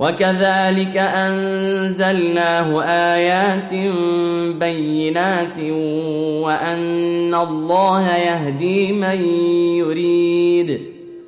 وكذلك أنزلناه آيات بينات وأن الله يهدي من يريد.